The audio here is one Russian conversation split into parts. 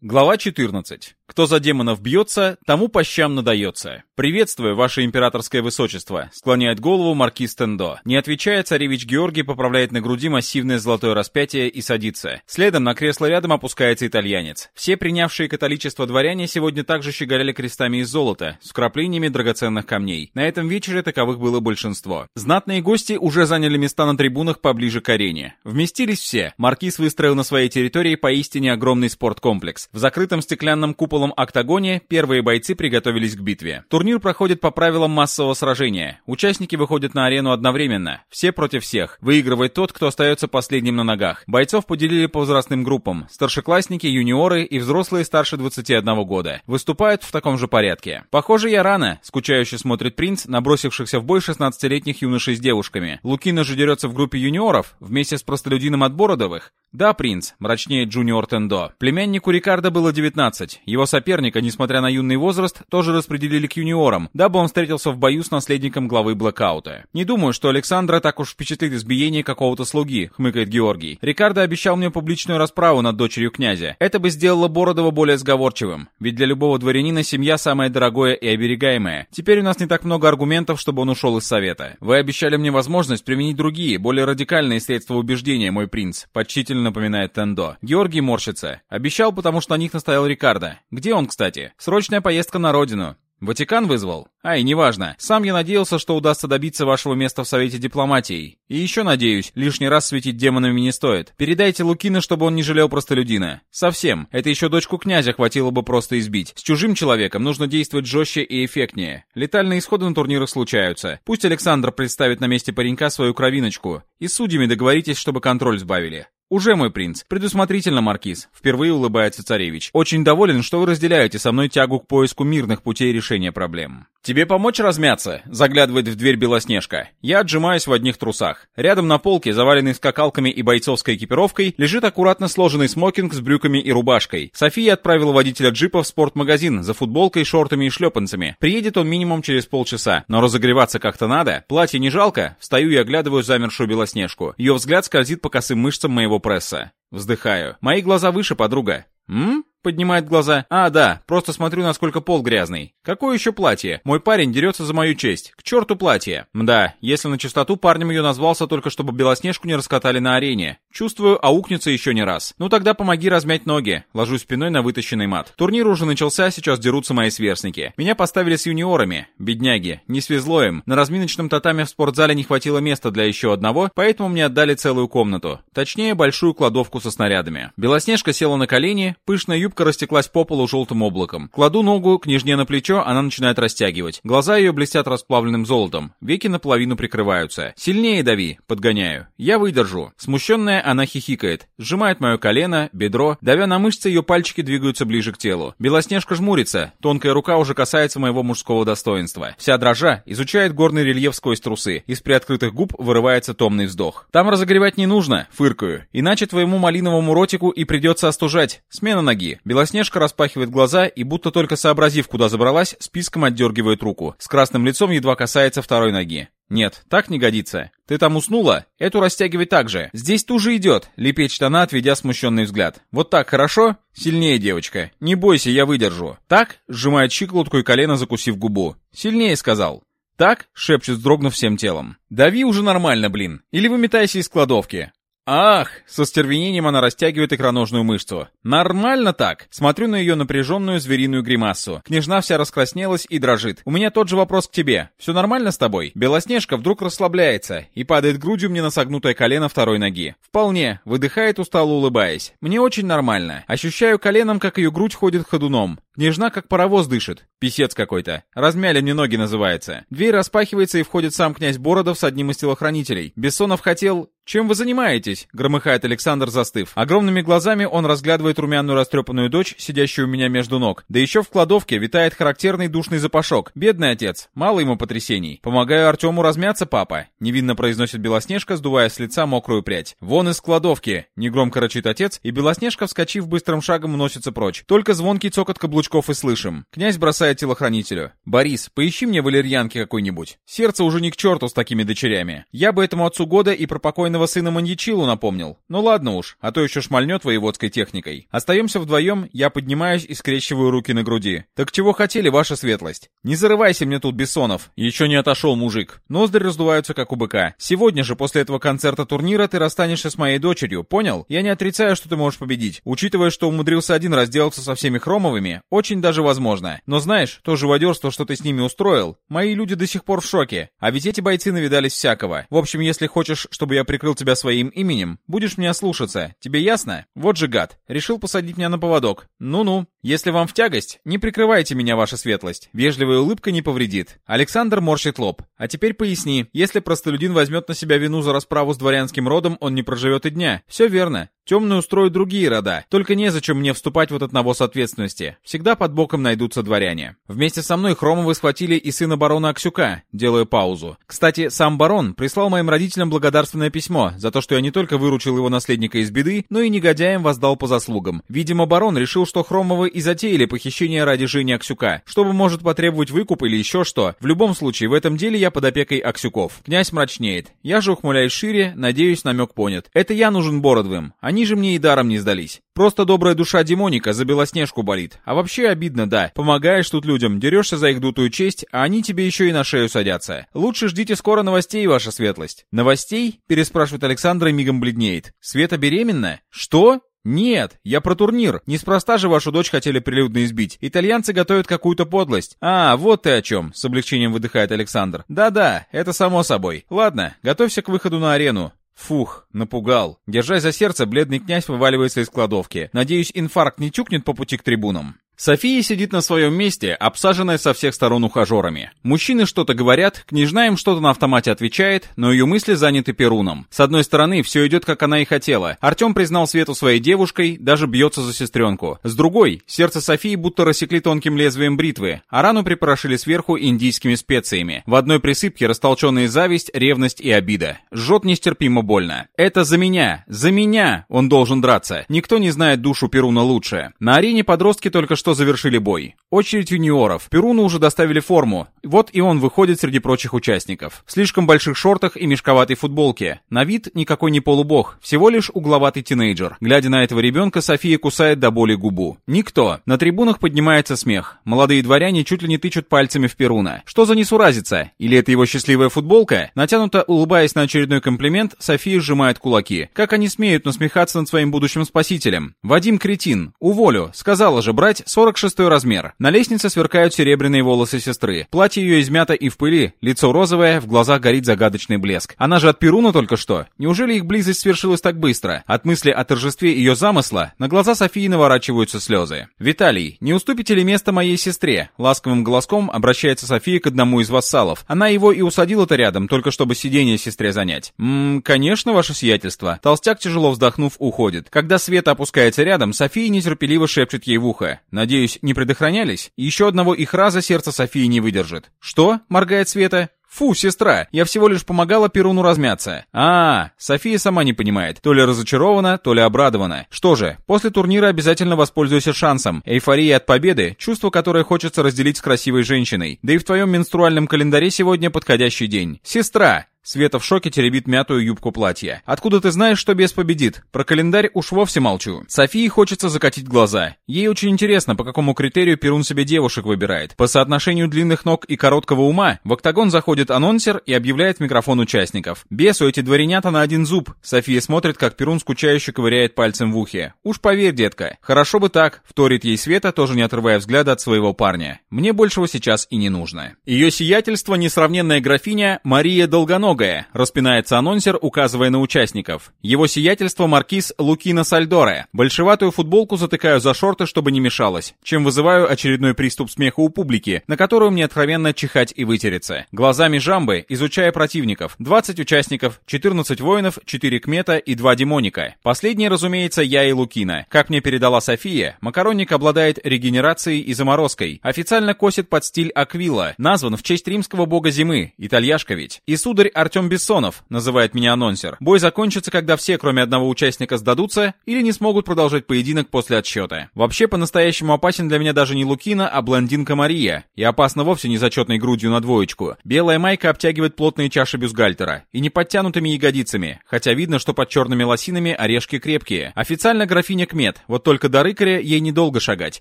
Глава 14. Кто за демонов бьется, тому по щам надается. «Приветствую, ваше императорское высочество», — склоняет голову маркиз Тендо. Не отвечая, царевич Георгий поправляет на груди массивное золотое распятие и садится. Следом на кресло рядом опускается итальянец. Все принявшие католичество дворяне сегодня также щеголяли крестами из золота, с вкраплениями драгоценных камней. На этом вечере таковых было большинство. Знатные гости уже заняли места на трибунах поближе к арене. Вместились все. Маркиз выстроил на своей территории поистине огромный спорткомплекс. В закрытом стеклянном куполом октагоне первые бойцы приготовились к битве. Турнир проходит по правилам массового сражения. Участники выходят на арену одновременно. Все против всех. Выигрывает тот, кто остается последним на ногах. Бойцов поделили по возрастным группам. Старшеклассники, юниоры и взрослые старше 21 года. Выступают в таком же порядке. Похоже, я рано. Скучающе смотрит принц, набросившихся в бой 16-летних юношей с девушками. Лукина же дерется в группе юниоров, вместе с простолюдином от Бородовых. Да, принц, мрачнее Джуниор Тендо. Племяннику Рикардо было 19. Его соперника, несмотря на юный возраст, тоже распределили к юниорам, дабы он встретился в бою с наследником главы Блэкаута. Не думаю, что Александра так уж впечатлит избиение какого-то слуги, хмыкает Георгий. Рикардо обещал мне публичную расправу над дочерью князя. Это бы сделало Бородова более сговорчивым. Ведь для любого дворянина семья самое дорогое и оберегаемое. Теперь у нас не так много аргументов, чтобы он ушел из совета. Вы обещали мне возможность применить другие, более радикальные средства убеждения, мой принц, почтительно напоминает Тендо. Георгий морщится. Обещал, потому что на них настоял Рикардо. Где он, кстати? Срочная поездка на родину. Ватикан вызвал? Ай, неважно. Сам я надеялся, что удастся добиться вашего места в Совете дипломатии. И еще надеюсь, лишний раз светить демонами не стоит. Передайте Лукина, чтобы он не жалел простолюдина. Совсем. Это еще дочку князя хватило бы просто избить. С чужим человеком нужно действовать жестче и эффектнее. Летальные исходы на турнирах случаются. Пусть Александр представит на месте паренька свою кровиночку. И с судьями договоритесь, чтобы контроль сбавили. «Уже, мой принц. Предусмотрительно, Маркиз», — впервые улыбается царевич. «Очень доволен, что вы разделяете со мной тягу к поиску мирных путей решения проблем». «Тебе помочь размяться?» — заглядывает в дверь Белоснежка. Я отжимаюсь в одних трусах. Рядом на полке, заваленной скакалками и бойцовской экипировкой, лежит аккуратно сложенный смокинг с брюками и рубашкой. София отправила водителя джипа в спортмагазин за футболкой, шортами и шлепанцами. Приедет он минимум через полчаса. Но разогреваться как-то надо. Платье не жалко? Встаю и оглядываю замершую Белоснежку. Ее взгляд скользит по косым мышцам моего пресса. Вздыхаю. Мои глаза выше, подруга. М? Поднимает глаза. А, да, просто смотрю, насколько пол грязный. Какое еще платье? Мой парень дерется за мою честь. К черту платье. Мда, если на чистоту парнем ее назвался только чтобы Белоснежку не раскатали на арене. Чувствую, аукнется еще не раз. Ну тогда помоги размять ноги. Ложусь спиной на вытащенный мат. Турнир уже начался, сейчас дерутся мои сверстники. Меня поставили с юниорами. Бедняги. Не свезло им. На разминочном татаме в спортзале не хватило места для еще одного, поэтому мне отдали целую комнату. Точнее, большую кладовку со снарядами. Белоснежка села на колени, пышная юбка растеклась по полу желтым облаком. Кладу ногу княжне на плечо, она начинает растягивать. Глаза ее блестят расплавленным золотом. Веки наполовину прикрываются. «Сильнее дави!» Подгоняю. «Я выдержу». Смущенная, она хихикает. Сжимает мое колено, бедро. Давя на мышцы, ее пальчики двигаются ближе к телу. Белоснежка жмурится. Тонкая рука уже касается моего мужского достоинства. Вся дрожа изучает горный рельеф сквозь трусы. Из приоткрытых губ вырывается томный вздох. «Там разогревать не нужно», — фыркаю. «Иначе твоему малиновому ротику и придется остужать. Смена ноги». Белоснежка распахивает глаза и, будто только сообразив, куда забралась, списком отдергивает руку. С красным лицом едва касается второй ноги. «Нет, так не годится. Ты там уснула? Эту растягивай так же. Здесь туже идет», — лепечет она, отведя смущенный взгляд. «Вот так хорошо? Сильнее, девочка. Не бойся, я выдержу». «Так?» — сжимает щиколотку и колено, закусив губу. «Сильнее», — сказал. «Так?» — шепчет, вздрогнув всем телом. «Дави уже нормально, блин. Или выметайся из кладовки. Ах! Со стервенением она растягивает икроножную мышцу. Нормально так. Смотрю на ее напряженную звериную гримасу. Княжна вся раскраснелась и дрожит. У меня тот же вопрос к тебе. Все нормально с тобой? Белоснежка вдруг расслабляется и падает грудью мне на согнутое колено второй ноги. Вполне. Выдыхает устало улыбаясь. Мне очень нормально. Ощущаю коленом, как ее грудь ходит ходуном. Княжна как паровоз дышит. Писец какой-то. Размяли мне ноги называется. Дверь распахивается и входит сам князь Бородов с одним из телохранителей. Бессонов хотел... «Чем вы занимаетесь?» — громыхает Александр, застыв. Огромными глазами он разглядывает румяную растрепанную дочь, сидящую у меня между ног. Да еще в кладовке витает характерный душный запашок. Бедный отец. Мало ему потрясений. «Помогаю Артему размяться, папа», — невинно произносит Белоснежка, сдувая с лица мокрую прядь. «Вон из кладовки!» — негромко рычит отец, и Белоснежка, вскочив быстрым шагом, уносится прочь. Только звонкий цокот каблучков и слышим. Князь бросает телохранителю. «Борис, поищи мне валерьянки какой-нибудь. Сердце уже не к черту с такими дочерями. Я бы этому отцу года и про покойного покойного сына Маньячилу напомнил. Ну ладно уж, а то еще шмальнет воеводской техникой. Остаемся вдвоем, я поднимаюсь и скрещиваю руки на груди. Так чего хотели, ваша светлость? Не зарывайся мне тут, Бессонов. Еще не отошел мужик. Ноздри раздуваются, как у быка. Сегодня же, после этого концерта турнира, ты расстанешься с моей дочерью, понял? Я не отрицаю, что ты можешь победить. Учитывая, что умудрился один разделаться со всеми хромовыми, очень даже возможно. Но знаешь, то живодерство, что ты с ними устроил, мои люди до сих пор в шоке. А ведь эти бойцы навидались всякого. В общем, если хочешь, чтобы я прикрыл тебя своим именем, будешь меня слушаться. Тебе ясно? Вот же гад. Решил посадить меня на поводок. Ну-ну. Если вам в тягость, не прикрывайте меня, ваша светлость. Вежливая улыбка не повредит. Александр морщит лоб. А теперь поясни, если простолюдин возьмет на себя вину за расправу с дворянским родом, он не проживет и дня. Все верно. Темные устроят другие рода. Только незачем мне вступать в этот навоз ответственности. Всегда под боком найдутся дворяне. Вместе со мной Хромовы схватили и сына барона Аксюка, делая паузу. Кстати, сам барон прислал моим родителям благодарственное письмо за то, что я не только выручил его наследника из беды, но и негодяям воздал по заслугам. Видимо, барон решил, что Хромовы и затеяли похищение ради Жени Аксюка, чтобы может потребовать выкуп или еще что. В любом случае, в этом деле я под опекой Аксюков. Князь мрачнеет. Я же ухмыляюсь шире, надеюсь, намек понят. Это я нужен Бородовым. Они же мне и даром не сдались. Просто добрая душа демоника за Белоснежку болит. А вообще обидно, да. Помогаешь тут людям, дерешься за их дутую честь, а они тебе еще и на шею садятся. Лучше ждите скоро новостей, ваша светлость. Новостей? Переспрашивает Александра и мигом бледнеет. Света беременна? Что? «Нет, я про турнир. Неспроста же вашу дочь хотели прилюдно избить. Итальянцы готовят какую-то подлость». «А, вот ты о чем», — с облегчением выдыхает Александр. «Да-да, это само собой. Ладно, готовься к выходу на арену. Фух, напугал. Держась за сердце, бледный князь вываливается из кладовки. Надеюсь, инфаркт не чукнет по пути к трибунам. София сидит на своем месте, обсаженная со всех сторон ухажерами. Мужчины что-то говорят, княжна им что-то на автомате отвечает, но ее мысли заняты Перуном. С одной стороны, все идет, как она и хотела. Артем признал Свету своей девушкой, даже бьется за сестренку. С другой, сердце Софии будто рассекли тонким лезвием бритвы, а рану припорошили сверху индийскими специями. В одной присыпке растолченные зависть, ревность и обида. Жжет нестерпимо больно. Это за меня, за меня он должен драться. Никто не знает душу Перуна лучше. На арене подростки только что что завершили бой. Очередь юниоров. Перуну уже доставили форму. Вот и он выходит среди прочих участников. В слишком больших шортах и мешковатой футболке. На вид никакой не полубог, всего лишь угловатый тинейджер. Глядя на этого ребенка, София кусает до боли губу. Никто. На трибунах поднимается смех. Молодые дворяне чуть ли не тычут пальцами в Перуна. Что за несуразица? Или это его счастливая футболка? Натянуто улыбаясь на очередной комплимент, София сжимает кулаки. Как они смеют насмехаться над своим будущим спасителем? Вадим кретин. Уволю. Сказала же брать 46 размер. На лестнице сверкают серебряные волосы сестры. Платье ее измято и в пыли, лицо розовое, в глазах горит загадочный блеск. Она же от Перуна только что. Неужели их близость свершилась так быстро? От мысли о торжестве ее замысла на глаза Софии наворачиваются слезы. «Виталий, не уступите ли место моей сестре?» Ласковым голоском обращается София к одному из вассалов. Она его и усадила-то рядом, только чтобы сиденье сестре занять. «Ммм, конечно, ваше сиятельство». Толстяк, тяжело вздохнув, уходит. Когда Света опускается рядом, София нетерпеливо шепчет ей в ухо. Надеюсь, не предохранялись? Еще одного их раза сердце Софии не выдержит. Что? Моргает Света. «Фу, сестра, я всего лишь помогала Перуну размяться». А, София сама не понимает, то ли разочарована, то ли обрадована. Что же, после турнира обязательно воспользуйся шансом. Эйфория от победы, чувство, которое хочется разделить с красивой женщиной. Да и в твоем менструальном календаре сегодня подходящий день. Сестра, Света в шоке теребит мятую юбку платья. «Откуда ты знаешь, что бес победит? Про календарь уж вовсе молчу». Софии хочется закатить глаза. Ей очень интересно, по какому критерию Перун себе девушек выбирает. По соотношению длинных ног и короткого ума в октагон заходит анонсер и объявляет микрофон участников. Бесу эти дворянята на один зуб. София смотрит, как Перун скучающе ковыряет пальцем в ухе. «Уж поверь, детка, хорошо бы так», — вторит ей Света, тоже не отрывая взгляда от своего парня. «Мне большего сейчас и не нужно». Ее сиятельство, несравненная графиня Мария Долгоногая, многое, распинается анонсер, указывая на участников. Его сиятельство маркиз Лукино Сальдоре. Большеватую футболку затыкаю за шорты, чтобы не мешалось, чем вызываю очередной приступ смеха у публики, на которую мне откровенно чихать и вытереться. Глазами жамбы, изучая противников. 20 участников, 14 воинов, 4 кмета и 2 демоника. Последний, разумеется, я и Лукина. Как мне передала София, макаронник обладает регенерацией и заморозкой. Официально косит под стиль Аквила, назван в честь римского бога зимы, итальяшка ведь. И сударь Артем Бессонов», — называет меня анонсер. Бой закончится, когда все, кроме одного участника, сдадутся или не смогут продолжать поединок после отсчета. Вообще, по-настоящему опасен для меня даже не Лукина, а блондинка Мария. И опасно вовсе не зачетной грудью на двоечку. Белая майка обтягивает плотные чаши бюстгальтера. И не подтянутыми ягодицами, хотя видно, что под черными лосинами орешки крепкие. Официально графиня Кмет, вот только до рыкаря ей недолго шагать.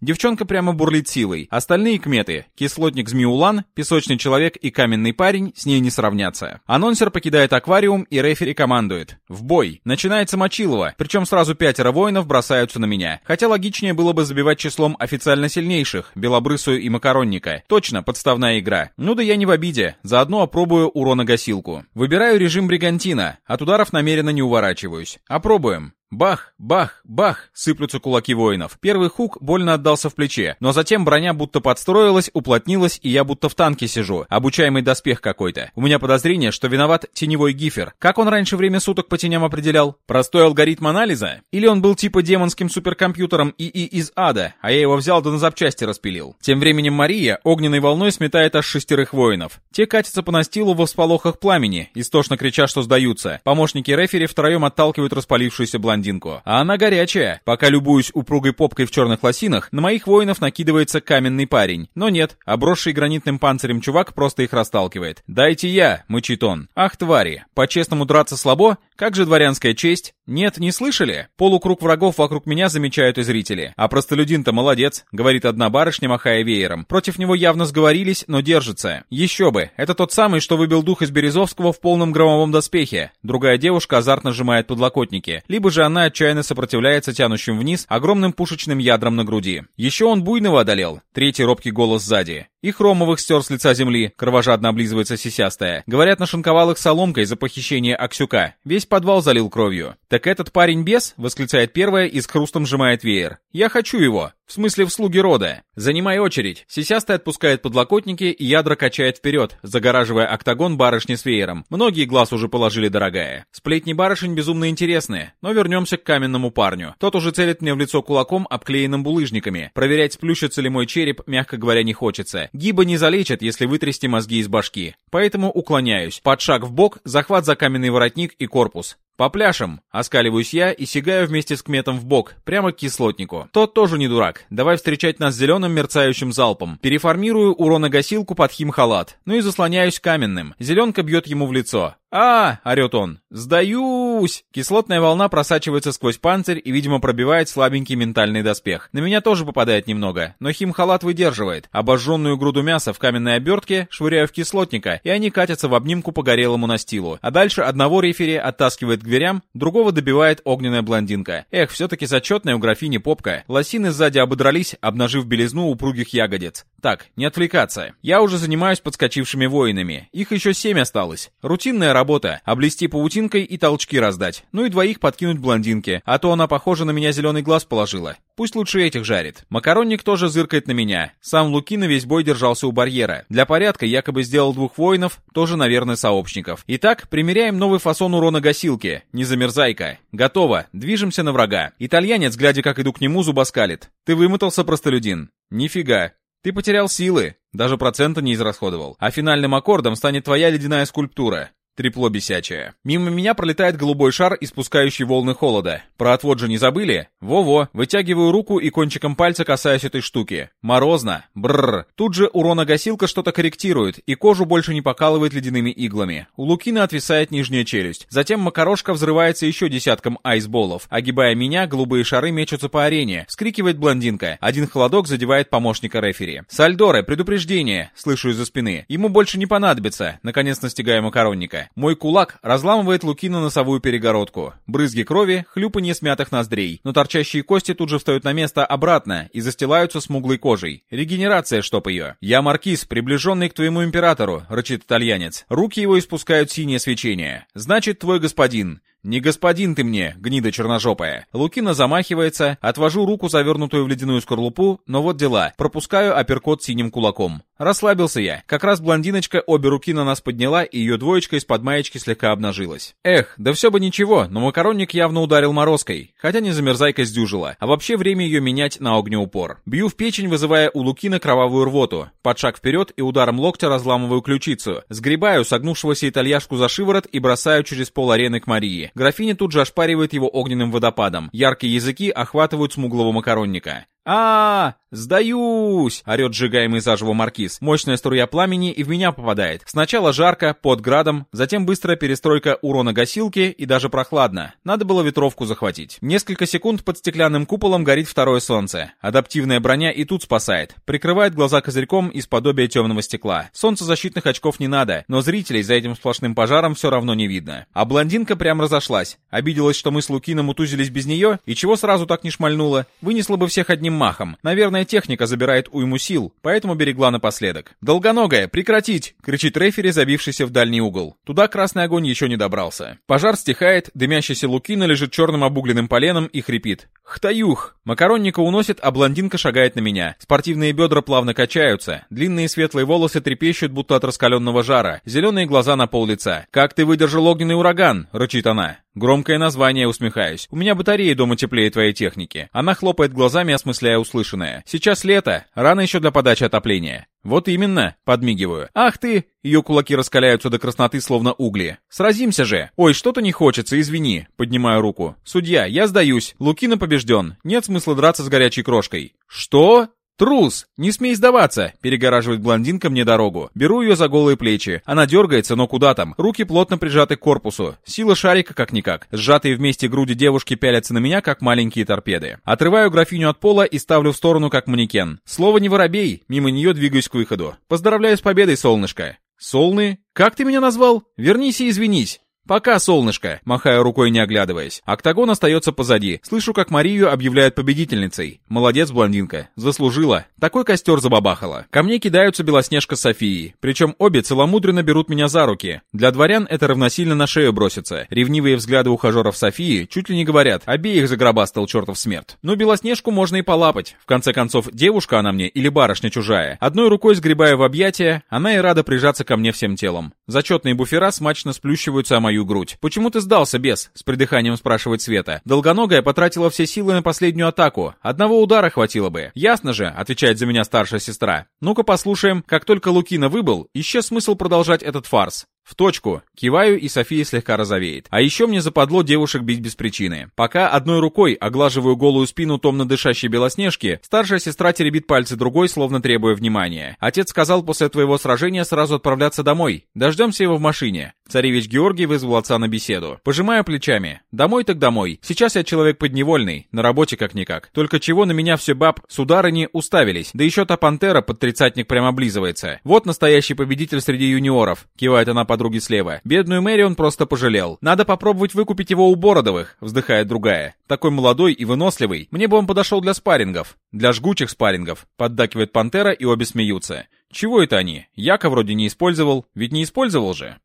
Девчонка прямо бурлит силой. Остальные Кметы, кислотник Змеулан, песочный человек и каменный парень, с ней не сравнятся. Анонсер покидает аквариум и рефери командует. В бой. Начинается Мочилова, причем сразу пятеро воинов бросаются на меня. Хотя логичнее было бы забивать числом официально сильнейших, Белобрысую и Макаронника. Точно, подставная игра. Ну да я не в обиде, заодно опробую уроногасилку. Выбираю режим Бригантина, от ударов намеренно не уворачиваюсь. Опробуем. Бах, бах, бах, сыплются кулаки воинов. Первый хук больно отдался в плече, но затем броня будто подстроилась, уплотнилась, и я будто в танке сижу, обучаемый доспех какой-то. У меня подозрение, что виноват теневой гифер. Как он раньше время суток по теням определял? Простой алгоритм анализа? Или он был типа демонским суперкомпьютером ИИ из ада, а я его взял да на запчасти распилил? Тем временем Мария огненной волной сметает аж шестерых воинов. Те катятся по настилу во всполохах пламени, истошно крича, что сдаются. Помощники рефери втроем отталкивают распалившуюся блондинку блондинку. А она горячая. Пока любуюсь упругой попкой в черных лосинах, на моих воинов накидывается каменный парень. Но нет, обросший гранитным панцирем чувак просто их расталкивает. «Дайте я!» — мычит он. «Ах, твари! По-честному драться слабо? Как же дворянская честь? Нет, не слышали? Полукруг врагов вокруг меня замечают и зрители. А простолюдин-то молодец, говорит одна барышня, махая веером. Против него явно сговорились, но держится. Еще бы, это тот самый, что выбил дух из Березовского в полном громовом доспехе. Другая девушка азартно сжимает подлокотники. Либо же она отчаянно сопротивляется тянущим вниз огромным пушечным ядрам на груди. Еще он буйного одолел. Третий робкий голос сзади. И Хромовых стер с лица земли, кровожадно облизывается сисястая. Говорят, нашинковал их соломкой за похищение Аксюка. Весь подвал залил кровью. «Так этот парень бес?» — восклицает первая и с хрустом сжимает веер. «Я хочу его!» В смысле, в слуги рода. Занимай очередь. Сисястый отпускает подлокотники и ядра качает вперед, загораживая октагон барышни с веером. Многие глаз уже положили, дорогая. Сплетни барышень безумно интересные, но вернемся к каменному парню. Тот уже целит мне в лицо кулаком, обклеенным булыжниками. Проверять, сплющится ли мой череп, мягко говоря, не хочется. Гиба не залечат, если вытрясти мозги из башки. Поэтому уклоняюсь. Под шаг в бок, захват за каменный воротник и корпус. «По пляшам!» — оскаливаюсь я и сигаю вместе с кметом в бок, прямо к кислотнику. Тот тоже не дурак. Давай встречать нас зеленым мерцающим залпом. Переформирую уроногасилку под химхалат. Ну и заслоняюсь каменным. Зеленка бьет ему в лицо. «А!» — орет он. «Сдаюсь!» Кислотная волна просачивается сквозь панцирь и, видимо, пробивает слабенький ментальный доспех. На меня тоже попадает немного, но химхалат выдерживает. Обожженную груду мяса в каменной обертке швыряю в кислотника, и они катятся в обнимку по горелому настилу. А дальше одного рефери оттаскивает к дверям, другого добивает огненная блондинка. Эх, все-таки зачетная у графини попка. Лосины сзади ободрались, обнажив белизну упругих ягодиц. Так, не отвлекаться. Я уже занимаюсь подскочившими воинами. Их еще семь осталось. Рутинная работа — облести паутинкой и толчки раздать. Ну и двоих подкинуть блондинке, а то она, похоже, на меня зеленый глаз положила. Пусть лучше этих жарит. Макаронник тоже зыркает на меня. Сам Лукина весь бой держался у барьера. Для порядка якобы сделал двух воинов, тоже, наверное, сообщников. Итак, примеряем новый фасон урона гасилки. Не замерзайка. Готово. Движемся на врага. Итальянец, глядя, как иду к нему, зубоскалит. Ты вымотался, простолюдин? Нифига. Ты потерял силы, даже процента не израсходовал. А финальным аккордом станет твоя ледяная скульптура. Трепло бесячее. Мимо меня пролетает голубой шар, испускающий волны холода. Про отвод же не забыли? Во-во, вытягиваю руку и кончиком пальца касаюсь этой штуки. Морозно. Бррр. Тут же уроногасилка что-то корректирует, и кожу больше не покалывает ледяными иглами. У Лукина отвисает нижняя челюсть. Затем макарошка взрывается еще десятком айсболов. Огибая меня, голубые шары мечутся по арене. Скрикивает блондинка. Один холодок задевает помощника рефери. «Сальдоре, предупреждение!» Слышу из-за спины. Ему больше не понадобится. Наконец настигаю макаронника. Мой кулак разламывает Лукину носовую перегородку. Брызги крови, хлюпанье смятых ноздрей. Но торчащие кости тут же встают на место обратно и застилаются смуглой кожей. Регенерация, чтоб ее. «Я маркиз, приближенный к твоему императору», — рычит итальянец. Руки его испускают синее свечение. «Значит, твой господин». «Не господин ты мне, гнида черножопая!» Лукина замахивается, отвожу руку, завернутую в ледяную скорлупу, но вот дела. Пропускаю апперкот синим кулаком. Расслабился я. Как раз блондиночка обе руки на нас подняла, и ее двоечка из-под маечки слегка обнажилась. Эх, да все бы ничего, но макаронник явно ударил морозкой, хотя не замерзайка сдюжила, а вообще время ее менять на огнеупор. Бью в печень, вызывая у Лукина кровавую рвоту. Под шаг вперед и ударом локтя разламываю ключицу. Сгребаю согнувшегося итальяшку за шиворот и бросаю через пол арены к Марии. Графиня тут же ошпаривает его огненным водопадом. Яркие языки охватывают смуглого макаронника а, сдаюсь!» — орет сжигаемый заживо маркиз. Мощная струя пламени и в меня попадает. Сначала жарко, под градом, затем быстрая перестройка урона гасилки и даже прохладно. Надо было ветровку захватить. Несколько секунд под стеклянным куполом горит второе солнце. Адаптивная броня и тут спасает. Прикрывает глаза козырьком из подобия темного стекла. Солнцезащитных очков не надо, но зрителей за этим сплошным пожаром все равно не видно. А блондинка прям разошлась. Обиделась, что мы с Лукином утузились без нее, и чего сразу так не шмальнула. Вынесла бы всех одним махом. Наверное, техника забирает уйму сил, поэтому берегла напоследок. «Долгоногая, прекратить!» — кричит рефери, забившийся в дальний угол. Туда красный огонь еще не добрался. Пожар стихает, дымящийся Лукина лежит черным обугленным поленом и хрипит. «Хтаюх!» Макаронника уносит, а блондинка шагает на меня. Спортивные бедра плавно качаются. Длинные светлые волосы трепещут, будто от раскаленного жара. Зеленые глаза на пол лица. «Как ты выдержал огненный ураган?» — рычит она. Громкое название, усмехаюсь. У меня батареи дома теплее твоей техники. Она хлопает глазами, осмысляя услышанное. Сейчас лето, рано еще для подачи отопления. Вот именно, подмигиваю. Ах ты! Ее кулаки раскаляются до красноты, словно угли. Сразимся же. Ой, что-то не хочется, извини. Поднимаю руку. Судья, я сдаюсь. Лукина побежден. Нет смысла драться с горячей крошкой. Что? «Трус! Не смей сдаваться!» — перегораживает блондинка мне дорогу. Беру ее за голые плечи. Она дергается, но куда там? Руки плотно прижаты к корпусу. Сила шарика как-никак. Сжатые вместе груди девушки пялятся на меня, как маленькие торпеды. Отрываю графиню от пола и ставлю в сторону, как манекен. Слово не воробей. Мимо нее двигаюсь к выходу. Поздравляю с победой, солнышко. Солны? Как ты меня назвал? Вернись и извинись. «Пока, солнышко!» — махая рукой, не оглядываясь. Октагон остается позади. Слышу, как Марию объявляют победительницей. Молодец, блондинка. Заслужила. Такой костер забабахала. Ко мне кидаются Белоснежка с Софией. Причем обе целомудренно берут меня за руки. Для дворян это равносильно на шею бросится. Ревнивые взгляды ухажеров Софии чуть ли не говорят. Обеих загробастал чертов смерть. Но Белоснежку можно и полапать. В конце концов, девушка она мне или барышня чужая. Одной рукой сгребая в объятия, она и рада прижаться ко мне всем телом. Зачетные буфера смачно сплющиваются о мою грудь. «Почему ты сдался, бес?» — с придыханием спрашивает Света. «Долгоногая потратила все силы на последнюю атаку. Одного удара хватило бы». «Ясно же», — отвечает за меня старшая сестра. «Ну-ка послушаем. Как только Лукина выбыл, исчез смысл продолжать этот фарс. В точку. Киваю, и София слегка розовеет. А еще мне западло девушек бить без причины. Пока одной рукой оглаживаю голую спину томно дышащей Белоснежки, старшая сестра теребит пальцы другой, словно требуя внимания. Отец сказал после твоего сражения сразу отправляться домой. Дождемся его в машине. Царевич Георгий вызвал отца на беседу. Пожимаю плечами. Домой так домой. Сейчас я человек подневольный, на работе как-никак. Только чего на меня все баб, сударыни, уставились. Да еще та пантера под тридцатник прямо облизывается. Вот настоящий победитель среди юниоров. Кивает она под подруги слева. Бедную Мэри он просто пожалел. Надо попробовать выкупить его у Бородовых, вздыхает другая. Такой молодой и выносливый. Мне бы он подошел для спаррингов. Для жгучих спаррингов. Поддакивает Пантера и обе смеются. Чего это они? Яка вроде не использовал, ведь не использовал же.